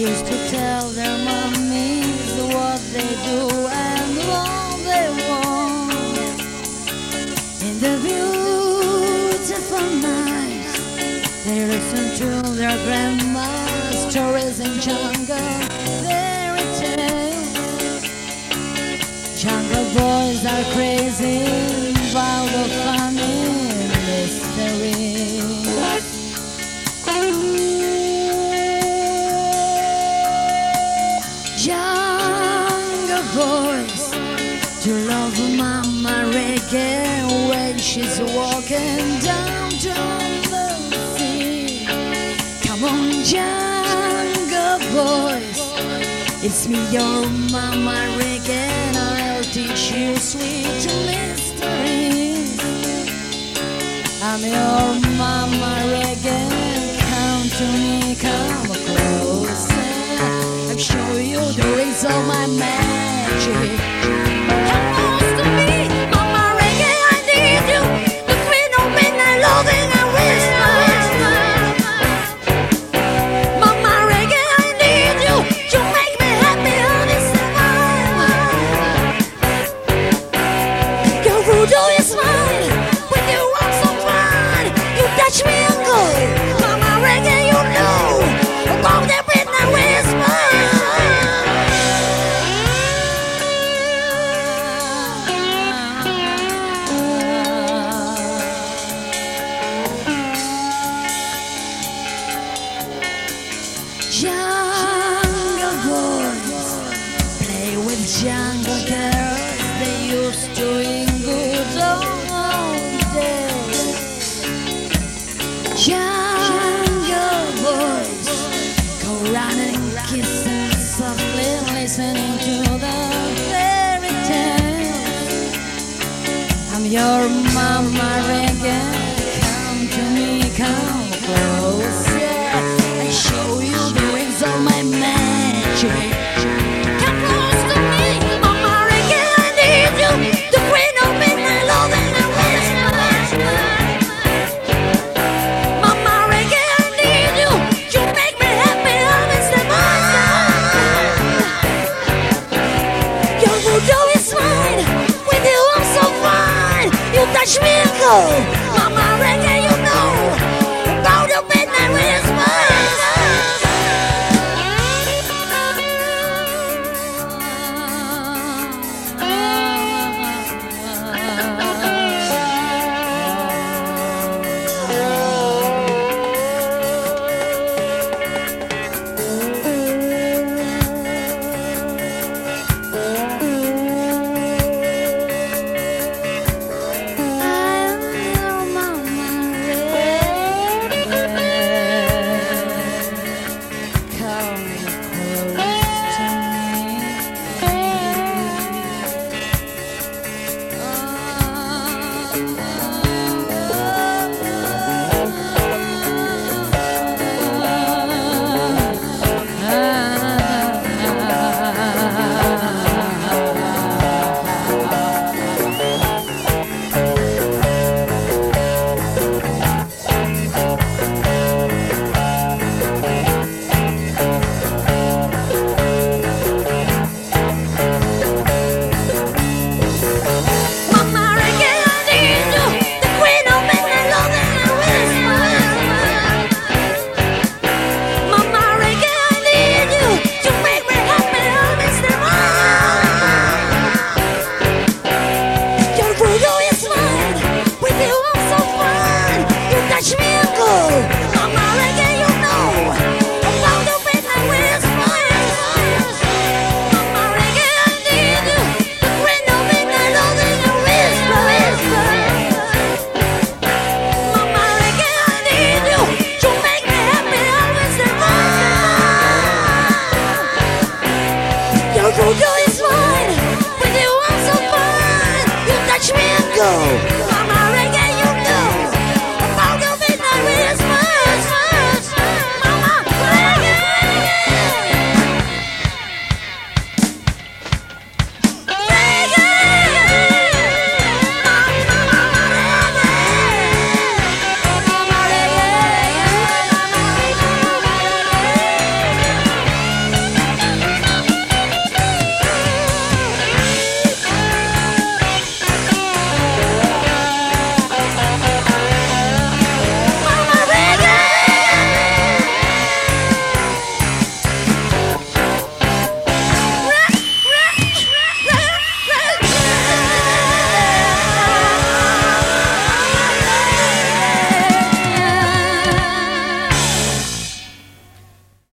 used to tell their mummies what they do. the beautiful night. They listen to their grandma's stories in jungle fairy tales. Jungle boys are crazy. mama reggae when she's walking down to the sea. Come on, jungle boys, it's me, your mama reggae, and I'll teach you sweet mysteries. I'm your mama reggae, come to me, come closer. I'll show you the ways of my magic. listening to the fairy tale. I'm your mama again. Come to me, come close. Schmirko, mama reggae. Oh. Go! is but. You touch me go.